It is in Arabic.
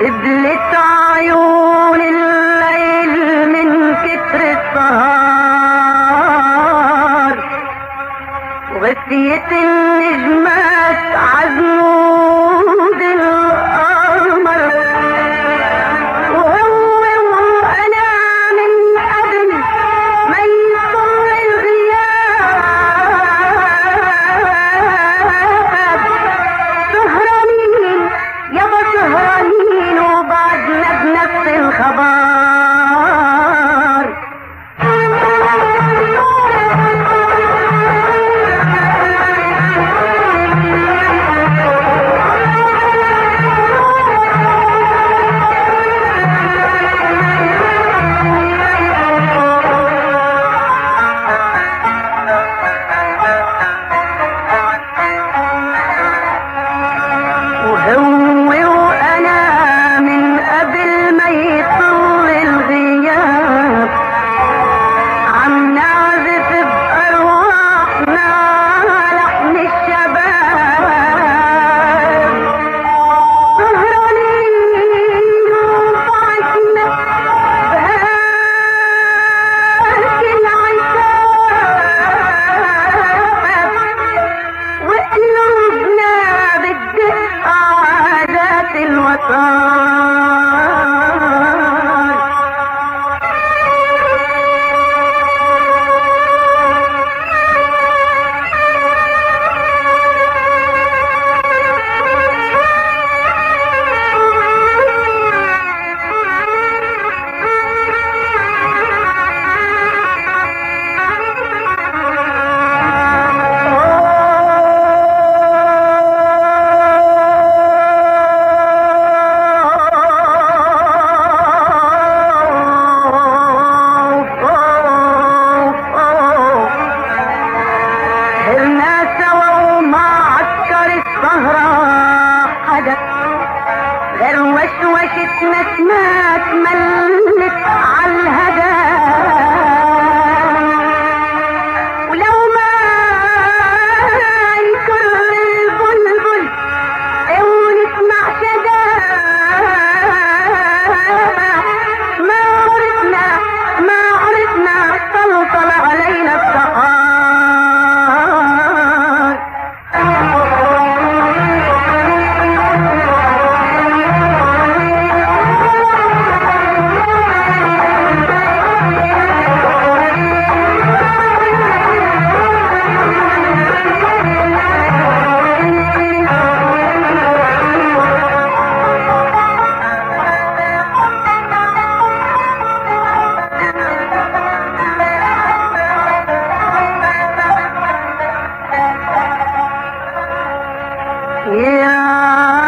ادلت عيون الليل من كتر السهر وغثية وشوشة نسمات ملت Bye.